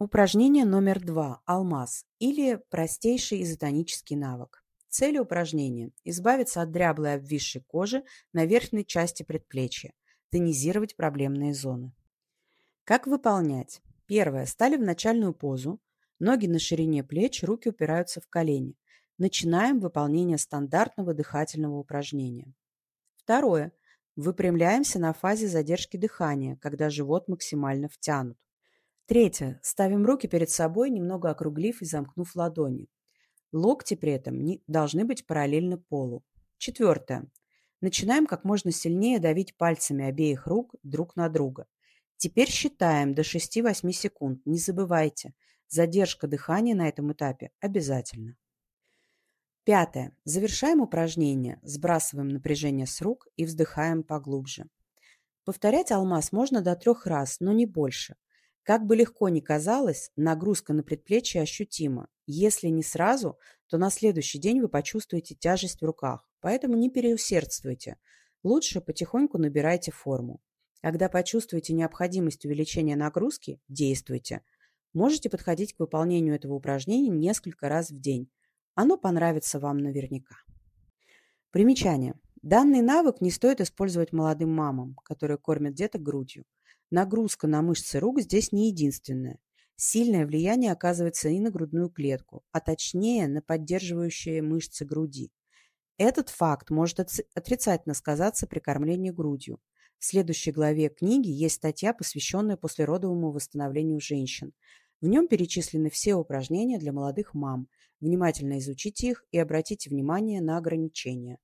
Упражнение номер два – алмаз или простейший изотонический навык. Цель упражнения – избавиться от дряблой обвисшей кожи на верхней части предплечья, тонизировать проблемные зоны. Как выполнять? Первое. Стали в начальную позу. Ноги на ширине плеч, руки упираются в колени. Начинаем выполнение стандартного дыхательного упражнения. Второе. Выпрямляемся на фазе задержки дыхания, когда живот максимально втянут. Третье. Ставим руки перед собой, немного округлив и замкнув ладони. Локти при этом не, должны быть параллельно полу. Четвертое. Начинаем как можно сильнее давить пальцами обеих рук друг на друга. Теперь считаем до 6-8 секунд. Не забывайте, задержка дыхания на этом этапе обязательно. Пятое. Завершаем упражнение, сбрасываем напряжение с рук и вздыхаем поглубже. Повторять алмаз можно до трех раз, но не больше. Как бы легко ни казалось, нагрузка на предплечье ощутима. Если не сразу, то на следующий день вы почувствуете тяжесть в руках, поэтому не переусердствуйте. Лучше потихоньку набирайте форму. Когда почувствуете необходимость увеличения нагрузки, действуйте. Можете подходить к выполнению этого упражнения несколько раз в день. Оно понравится вам наверняка. Примечание. Данный навык не стоит использовать молодым мамам, которые кормят деток грудью. Нагрузка на мышцы рук здесь не единственная. Сильное влияние оказывается и на грудную клетку, а точнее на поддерживающие мышцы груди. Этот факт может отрицательно сказаться при кормлении грудью. В следующей главе книги есть статья, посвященная послеродовому восстановлению женщин. В нем перечислены все упражнения для молодых мам. Внимательно изучите их и обратите внимание на ограничения.